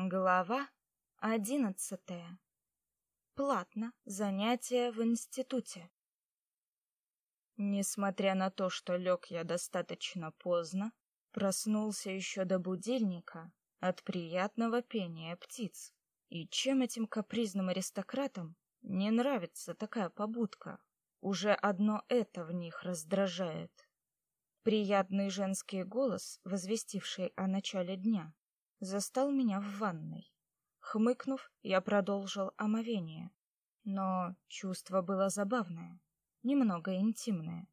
Глава одиннадцатая. Платно. Занятия в институте. Несмотря на то, что лег я достаточно поздно, проснулся еще до будильника от приятного пения птиц. И чем этим капризным аристократам не нравится такая побудка? Уже одно это в них раздражает. Приятный женский голос, возвестивший о начале дня, застал меня в ванной. Хмыкнув, я продолжил омовение. Но чувство было забавное, немного интимное.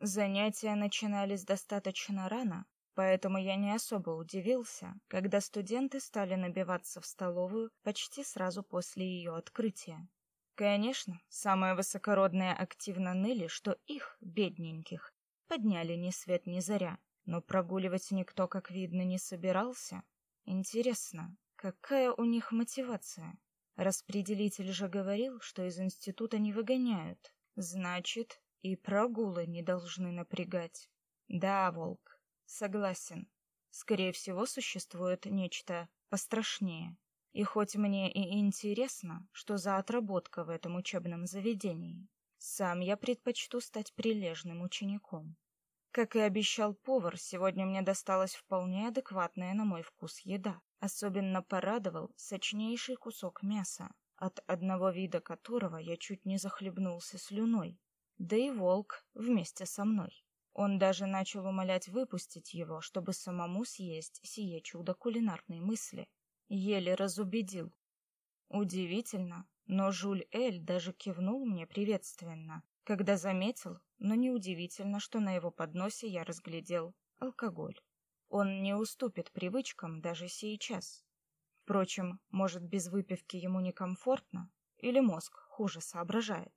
Занятия начинались достаточно рано, поэтому я не особо удивился, когда студенты стали набиваться в столовую почти сразу после ее открытия. Конечно, самые высокородные активно ныли, что их, бедненьких, подняли ни свет ни заря, но прогуливать никто, как видно, не собирался. Интересно, какая у них мотивация? Распределитель же говорил, что из института не выгоняют. Значит, и прогулы не должны напрягать. Да, Волк, согласен. Скорее всего, существует нечто пострашнее. И хоть мне и интересно, что за отработка в этом учебном заведении, сам я предпочту стать прилежным учеником. Как и обещал повар, сегодня мне досталась вполне адекватная на мой вкус еда. Особенно порадовал сочнейший кусок мяса, от одного вида которого я чуть не захлебнулся слюной. Да и волк вместе со мной. Он даже начал умолять выпустить его, чтобы самому съесть сие чудо кулинарной мысли. Еле разубедил. Удивительно, но Жуль Эль даже кивнул мне приветственно, когда заметил, но неудивительно, что на его подносе я разглядел алкоголь. Он не уступит привычкам даже сейчас. Впрочем, может, без выпивки ему некомфортно, или мозг хуже соображает.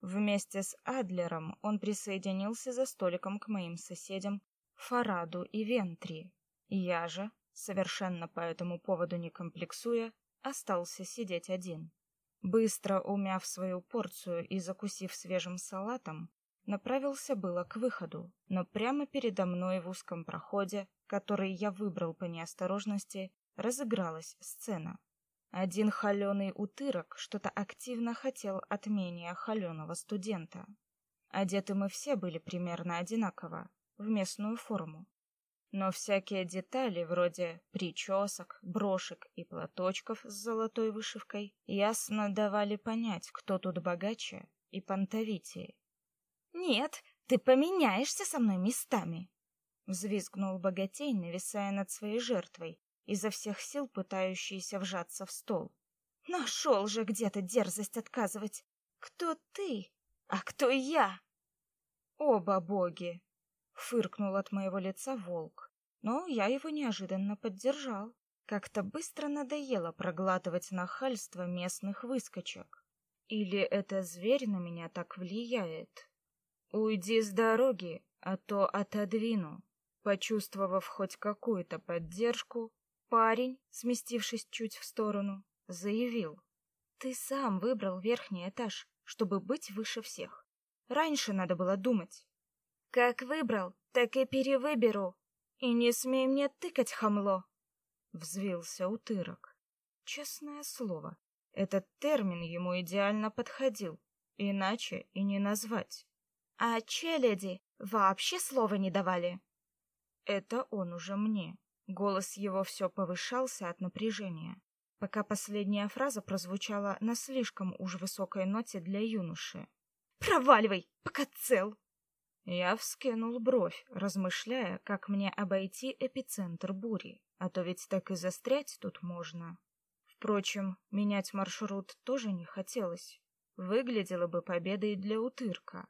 Вместе с Адлером он присоединился за столиком к моим соседям Фараду и Вентри. Я же, совершенно по этому поводу не комплексуя, остался сидеть один. Быстро умяв свою порцию и закусив свежим салатом, направился было к выходу, но прямо передо мной в узком проходе, который я выбрал по неосторожности, разыгралась сцена. Один холеный утырок что-то активно хотел от менее холеного студента. Одеты мы все были примерно одинаково, в местную форму но всякие детали вроде причесок, брошек и платочков с золотой вышивкой ясно давали понять, кто тут богаче и понтовитее. «Нет, ты поменяешься со мной местами!» Взвизгнул богатей, нависая над своей жертвой, изо всех сил пытающийся вжаться в стол. «Нашел же где-то дерзость отказывать! Кто ты, а кто я?» «Оба боги!» Фыркнул от моего лица волк, но я его неожиданно поддержал. Как-то быстро надоело проглатывать нахальство местных выскочек. Или это зверь на меня так влияет? Уйди с дороги, а то отодвину. Почувствовав хоть какую-то поддержку, парень, сместившись чуть в сторону, заявил: "Ты сам выбрал верхний этаж, чтобы быть выше всех. Раньше надо было думать. Как выбрал, так и перевыберу. И не смей мне тыкать, хамло. Взвился утырок. Честное слово, этот термин ему идеально подходил, иначе и не назвать. А челяди вообще слова не давали. Это он уже мне. Голос его все повышался от напряжения, пока последняя фраза прозвучала на слишком уж высокой ноте для юноши. Проваливай, пока цел. Я вскинул бровь, размышляя, как мне обойти эпицентр бури, а то ведь так и застрять тут можно. Впрочем, менять маршрут тоже не хотелось. Выглядело бы победой для утырка.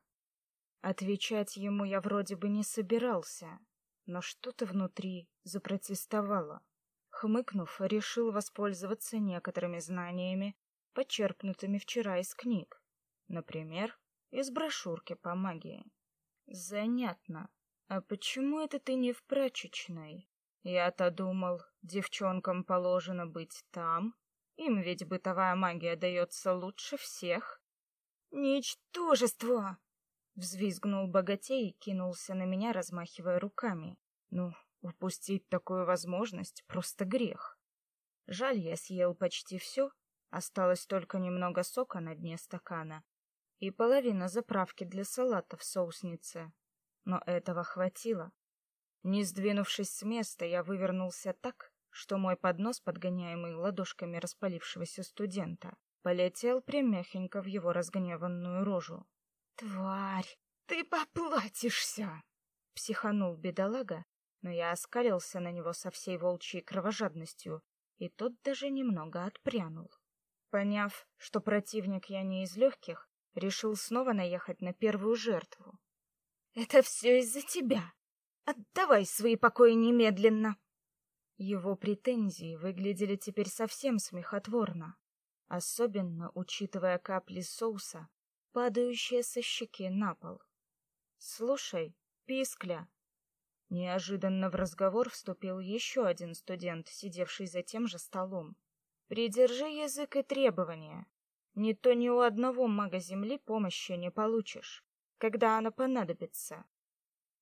Отвечать ему я вроде бы не собирался, но что-то внутри запротестовало. Хмыкнув, решил воспользоваться некоторыми знаниями, почерпнутыми вчера из книг. Например, из брошюрки по магии. Занятно. А почему это ты не в прачечной? Я-то думал, девчонкам положено быть там. Им ведь бытовая магия дается лучше всех. Ничтожество! Взвизгнул богатей и кинулся на меня, размахивая руками. Ну, упустить такую возможность просто грех. Жаль, я съел почти все, осталось только немного сока на дне стакана и половина заправки для салата в соуснице. Но этого хватило. Не сдвинувшись с места, я вывернулся так, что мой поднос, подгоняемый ладошками распалившегося студента, полетел прямехенько в его разгневанную рожу. «Тварь, ты поплатишься!» — психанул бедолага, но я оскалился на него со всей волчьей кровожадностью, и тот даже немного отпрянул. Поняв, что противник я не из легких, решил снова наехать на первую жертву. «Это все из-за тебя! Отдавай свои покои немедленно!» Его претензии выглядели теперь совсем смехотворно, особенно учитывая капли соуса, падающие со щеки на пол. «Слушай, Пискля!» Неожиданно в разговор вступил еще один студент, сидевший за тем же столом. «Придержи язык и требования. Не то ни у одного мага Земли помощи не получишь, когда она понадобится.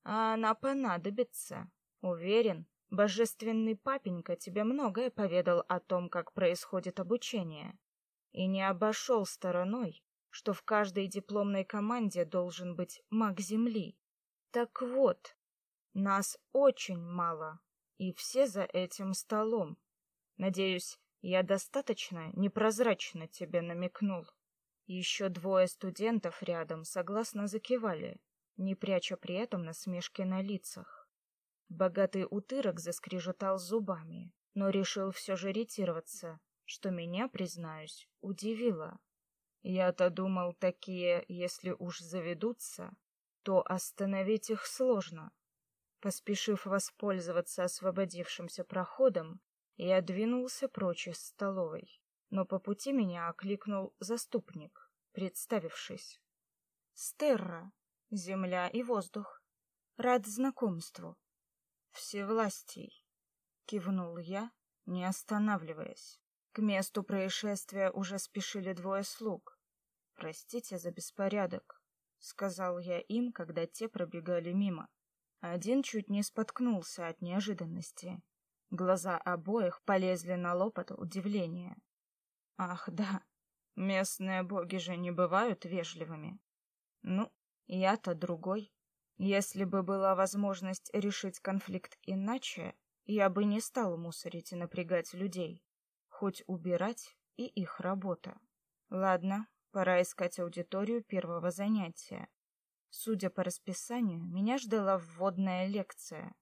А она понадобится, уверен, Божественный папенька тебе многое поведал о том, как происходит обучение, и не обошел стороной, что в каждой дипломной команде должен быть маг Земли. Так вот, нас очень мало, и все за этим столом. Надеюсь, я достаточно непрозрачно тебе намекнул. Еще двое студентов рядом согласно закивали, не пряча при этом насмешки на лицах. Богатый утырок заскрежетал зубами, но решил все же ретироваться, что меня, признаюсь, удивило. Я-то думал, такие, если уж заведутся, то остановить их сложно. Поспешив воспользоваться освободившимся проходом, я двинулся прочь из столовой, но по пути меня окликнул заступник, представившись. «Стерра, земля и воздух. Рад знакомству. Всевластий, кивнул я, не останавливаясь. К месту происшествия уже спешили двое слуг. Простите за беспорядок, сказал я им, когда те пробегали мимо. Один чуть не споткнулся от неожиданности. Глаза обоих полезли на лоб от удивления. Ах, да. Местные боги же не бывают вежливыми. Ну, я-то другой. Если бы была возможность решить конфликт иначе, я бы не стал мусорить и напрягать людей. Хоть убирать и их работа. Ладно, пора искать аудиторию первого занятия. Судя по расписанию, меня ждала вводная лекция.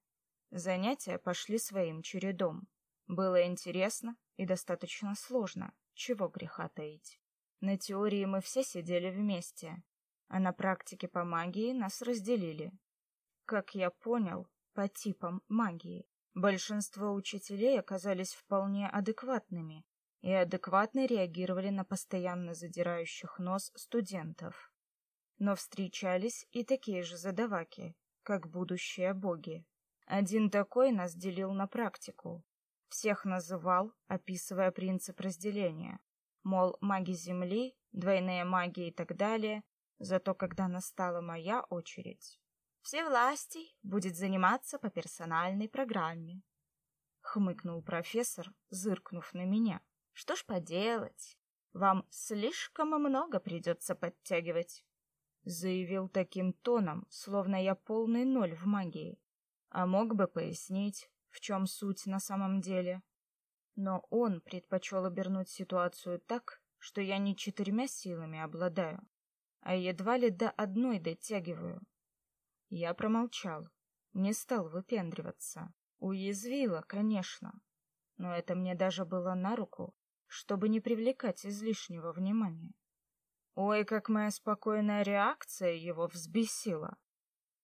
Занятия пошли своим чередом. Было интересно и достаточно сложно, чего греха таить. На теории мы все сидели вместе, а на практике по магии нас разделили. Как я понял, по типам магии. Большинство учителей оказались вполне адекватными и адекватно реагировали на постоянно задирающих нос студентов. Но встречались и такие же задаваки, как будущие боги. Один такой нас делил на практику. Всех называл, описывая принцип разделения. Мол, маги Земли, двойные маги и так далее, Зато когда настала моя очередь, все власти будет заниматься по персональной программе. Хмыкнул профессор, зыркнув на меня. Что ж поделать, вам слишком много придется подтягивать. Заявил таким тоном, словно я полный ноль в магии. А мог бы пояснить, в чем суть на самом деле. Но он предпочел обернуть ситуацию так, что я не четырьмя силами обладаю, а едва ли до одной дотягиваю. Я промолчал, не стал выпендриваться. Уязвила, конечно, но это мне даже было на руку, чтобы не привлекать излишнего внимания. Ой, как моя спокойная реакция его взбесила.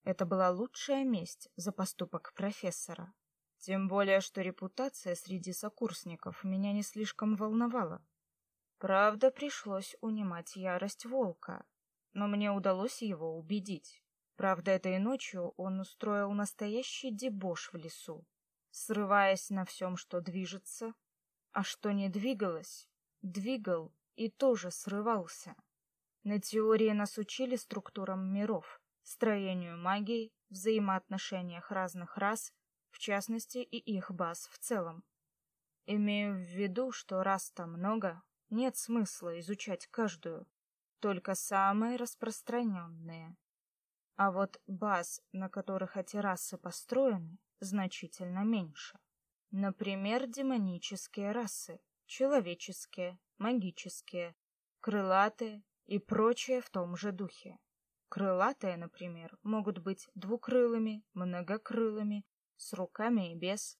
Это была лучшая месть за поступок профессора. Тем более, что репутация среди сокурсников меня не слишком волновала. Правда, пришлось унимать ярость волка, но мне удалось его убедить. Правда, этой ночью он устроил настоящий дебош в лесу, срываясь на всем, что движется, а что не двигалось, двигал и тоже срывался. На теории нас учили структурам миров, строению магии, взаимоотношениях разных рас, в частности и их баз в целом. Имею в виду, что раз там много, нет смысла изучать каждую, только самые распространенные. А вот баз, на которых эти расы построены, значительно меньше. Например, демонические расы, человеческие, магические, крылатые и прочее в том же духе. Крылатые, например, могут быть двукрылыми, многокрылыми, с руками и без,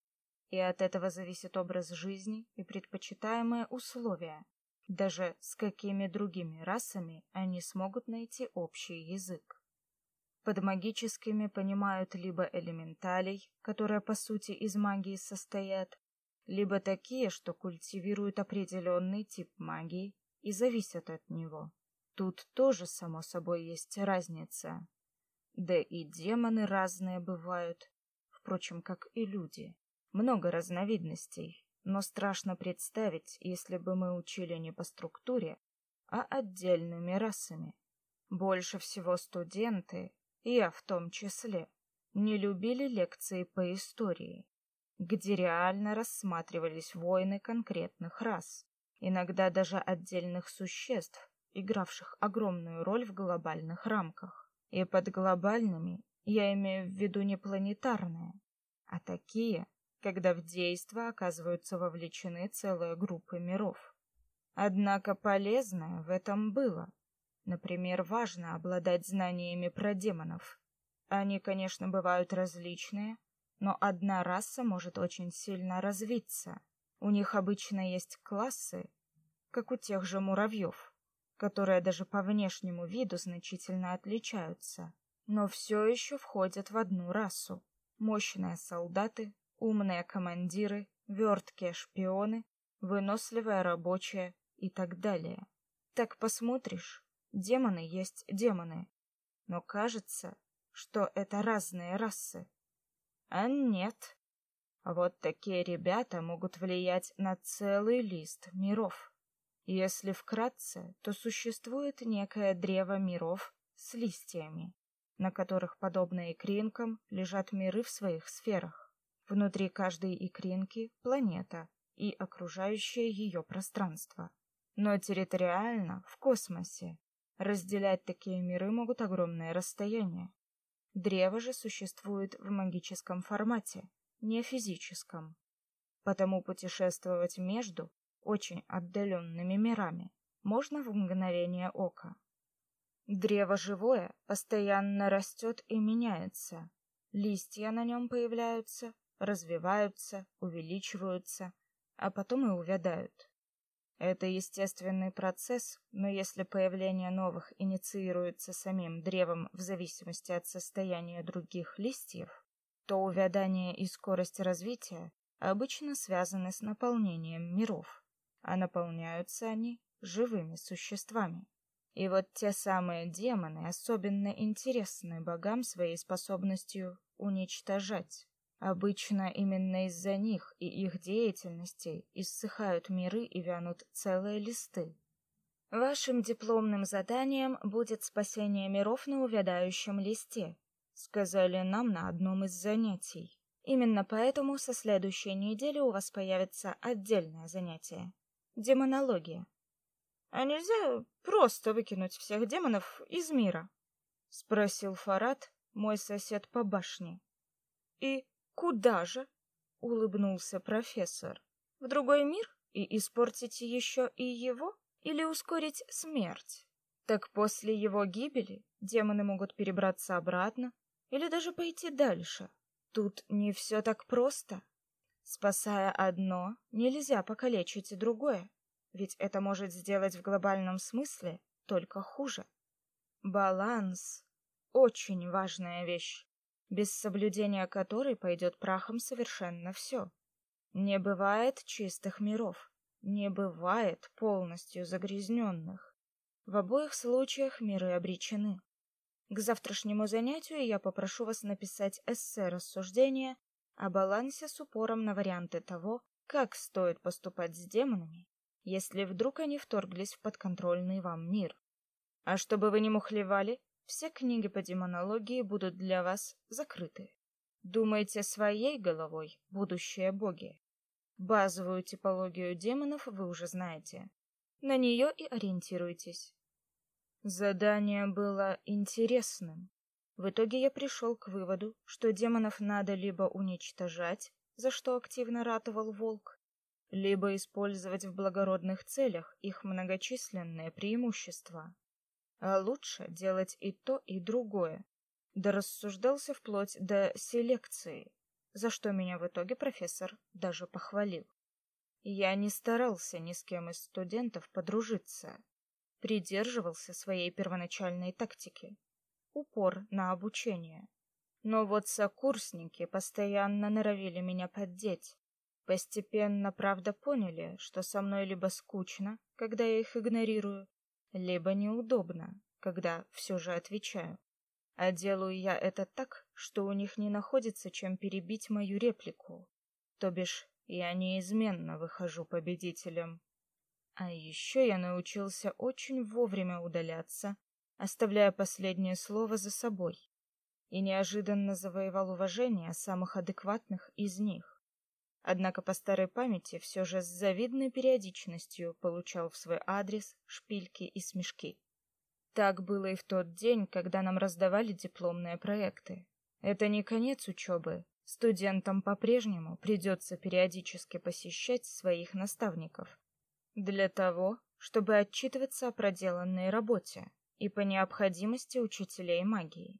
и от этого зависит образ жизни и предпочитаемые условия. Даже с какими другими расами они смогут найти общий язык. Под магическими понимают либо элементалей, которые по сути из магии состоят, либо такие, что культивируют определенный тип магии и зависят от него. Тут тоже, само собой, есть разница. Да и демоны разные бывают, впрочем, как и люди. Много разновидностей, но страшно представить, если бы мы учили не по структуре, а отдельными расами. Больше всего студенты, я в том числе, не любили лекции по истории, где реально рассматривались войны конкретных рас, иногда даже отдельных существ, игравших огромную роль в глобальных рамках. И под глобальными я имею в виду не планетарные, а такие, когда в действо оказываются вовлечены целые группы миров. Однако полезное в этом было. Например, важно обладать знаниями про демонов. Они, конечно, бывают различные, но одна раса может очень сильно развиться. У них обычно есть классы, как у тех же муравьев, которые даже по внешнему виду значительно отличаются, но все еще входят в одну расу. Мощные солдаты, умные командиры, верткие шпионы, выносливые рабочие и так далее. Так посмотришь, демоны есть демоны, но кажется, что это разные расы. А нет. Вот такие ребята могут влиять на целый лист миров. Если вкратце, то существует некое древо миров с листьями, на которых, подобно икринкам, лежат миры в своих сферах. Внутри каждой икринки — планета и окружающее ее пространство. Но территориально, в космосе, разделять такие миры могут огромные расстояния. Древо же существует в магическом формате, не физическом. Потому путешествовать между очень отдаленными мирами можно в мгновение ока. Древо живое постоянно растет и меняется. Листья на нем появляются, развиваются, увеличиваются, а потом и увядают. Это естественный процесс, но если появление новых инициируется самим древом в зависимости от состояния других листьев, то увядание и скорость развития обычно связаны с наполнением миров, а наполняются они живыми существами. И вот те самые демоны особенно интересны богам своей способностью уничтожать. Обычно именно из-за них и их деятельностей иссыхают миры и вянут целые листы. Вашим дипломным заданием будет спасение миров на увядающем листе, сказали нам на одном из занятий. Именно поэтому со следующей недели у вас появится отдельное занятие демонология. А нельзя просто выкинуть всех демонов из мира? спросил Фарад, мой сосед по башне. И Куда же? улыбнулся профессор. В другой мир и испортить еще и его или ускорить смерть? Так после его гибели демоны могут перебраться обратно или даже пойти дальше. Тут не все так просто. Спасая одно, нельзя покалечить другое, ведь это может сделать в глобальном смысле только хуже. Баланс очень важная вещь без соблюдения которой пойдет прахом совершенно все. Не бывает чистых миров, не бывает полностью загрязненных. В обоих случаях миры обречены. К завтрашнему занятию я попрошу вас написать эссе рассуждения о балансе с упором на варианты того, как стоит поступать с демонами, если вдруг они вторглись в подконтрольный вам мир. А чтобы вы не мухлевали, все книги по демонологии будут для вас закрыты. Думайте своей головой, будущие боги. Базовую типологию демонов вы уже знаете. На нее и ориентируйтесь. Задание было интересным. В итоге я пришел к выводу, что демонов надо либо уничтожать, за что активно ратовал волк, либо использовать в благородных целях их многочисленные преимущества. А лучше делать и то, и другое. Да рассуждался вплоть до селекции за что меня в итоге профессор даже похвалил. Я не старался ни с кем из студентов подружиться, придерживался своей первоначальной тактики. Упор на обучение. Но вот сокурсники постоянно норовили меня поддеть. Постепенно, правда, поняли, что со мной либо скучно, когда я их игнорирую, либо неудобно, когда все же отвечаю. А делаю я это так, что у них не находится чем перебить мою реплику. То бишь, я неизменно выхожу победителем. А еще я научился очень вовремя удаляться, оставляя последнее слово за собой. И неожиданно завоевал уважение самых адекватных из них. Однако по старой памяти все же с завидной периодичностью получал в свой адрес шпильки и смешки. Так было и в тот день, когда нам раздавали дипломные проекты. Это не конец учебы. Студентам по-прежнему придется периодически посещать своих наставников. Для того, чтобы отчитываться о проделанной работе и по необходимости учителей магии.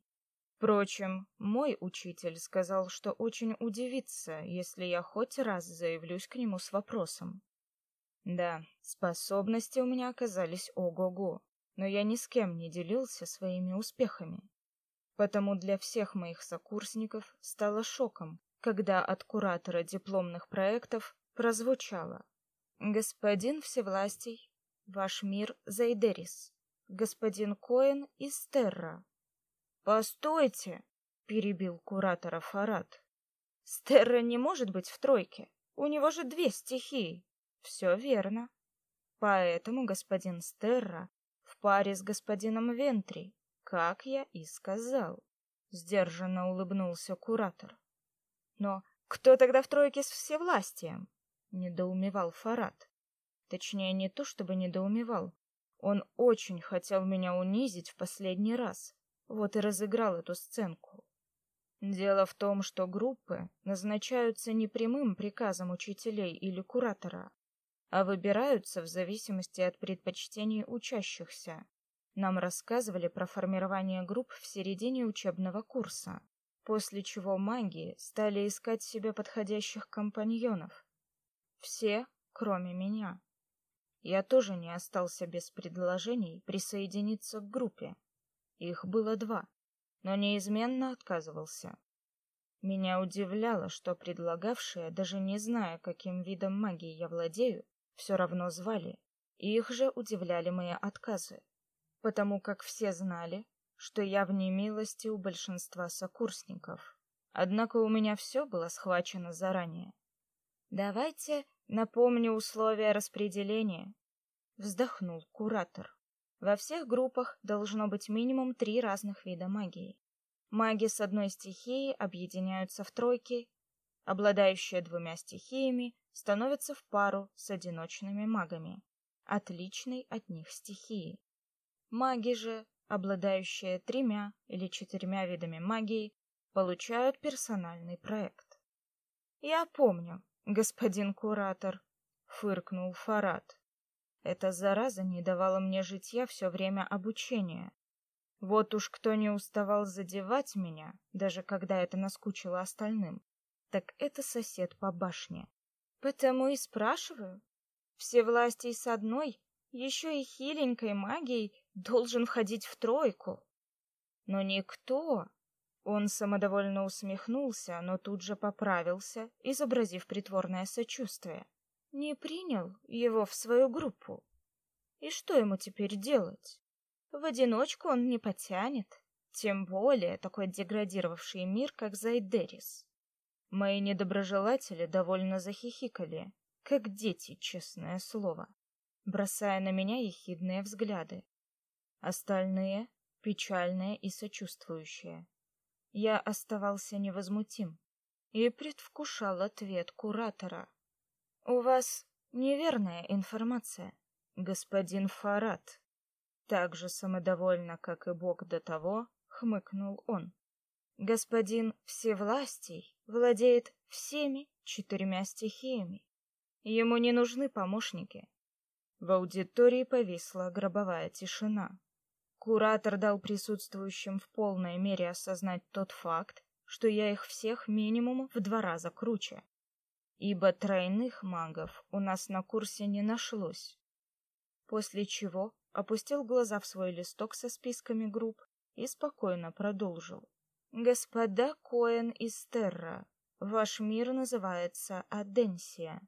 Впрочем, мой учитель сказал, что очень удивится, если я хоть раз заявлюсь к нему с вопросом. Да, способности у меня оказались ого-го но я ни с кем не делился своими успехами. Потому для всех моих сокурсников стало шоком, когда от куратора дипломных проектов прозвучало «Господин Всевластий, ваш мир Зайдерис, господин Коэн из Терра». «Постойте!» — перебил куратора Фарад. «Стерра не может быть в тройке, у него же две стихии». «Все верно. Поэтому господин Стерра в паре с господином Вентри, как я и сказал. Сдержанно улыбнулся куратор. Но кто тогда в тройке с всевластием? Недоумевал Фарад. Точнее, не то чтобы недоумевал. Он очень хотел меня унизить в последний раз. Вот и разыграл эту сценку. Дело в том, что группы назначаются не прямым приказом учителей или куратора, а выбираются в зависимости от предпочтений учащихся. Нам рассказывали про формирование групп в середине учебного курса, после чего маги стали искать себе подходящих компаньонов. Все, кроме меня. Я тоже не остался без предложений присоединиться к группе. Их было два, но неизменно отказывался. Меня удивляло, что предлагавшие, даже не зная, каким видом магии я владею, все равно звали, и их же удивляли мои отказы, потому как все знали, что я в немилости у большинства сокурсников. Однако у меня все было схвачено заранее. Давайте напомню условия распределения, вздохнул куратор. Во всех группах должно быть минимум три разных вида магии. Маги с одной стихией объединяются в тройки, обладающие двумя стихиями становятся в пару с одиночными магами, отличной от них стихии. Маги же, обладающие тремя или четырьмя видами магии, получают персональный проект. Я помню, господин куратор, фыркнул Фарад. Эта зараза не давала мне житья все время обучения. Вот уж кто не уставал задевать меня, даже когда это наскучило остальным, так это сосед по башне. Потому и спрашиваю. Все власти с одной, еще и хиленькой магией, должен входить в тройку. Но никто... Он самодовольно усмехнулся, но тут же поправился, изобразив притворное сочувствие. Не принял его в свою группу. И что ему теперь делать? В одиночку он не потянет, тем более такой деградировавший мир, как Зайдерис. Мои недоброжелатели довольно захихикали, как дети, честное слово, бросая на меня ехидные взгляды. Остальные — печальные и сочувствующие. Я оставался невозмутим и предвкушал ответ куратора. У вас неверная информация, господин Фарад. Так же самодовольно, как и Бог до того, хмыкнул он. Господин Всевластий владеет всеми четырьмя стихиями. Ему не нужны помощники. В аудитории повисла гробовая тишина. Куратор дал присутствующим в полной мере осознать тот факт, что я их всех минимум в два раза круче. Ибо тройных магов у нас на курсе не нашлось. После чего опустил глаза в свой листок со списками групп и спокойно продолжил. Господа Коэн из Терра, ваш мир называется Аденсия.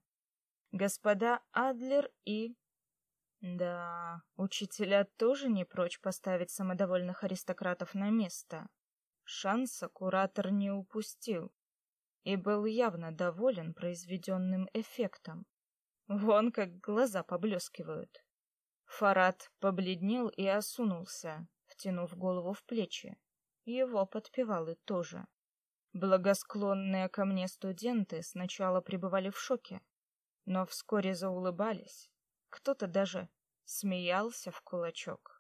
Господа Адлер и да, учителя тоже не прочь поставить самодовольных аристократов на место. Шанса куратор не упустил и был явно доволен произведенным эффектом. Вон как глаза поблескивают. Фарад побледнел и осунулся, втянув голову в плечи. Его подпевалы тоже. Благосклонные ко мне студенты сначала пребывали в шоке, но вскоре заулыбались. Кто-то даже смеялся в кулачок.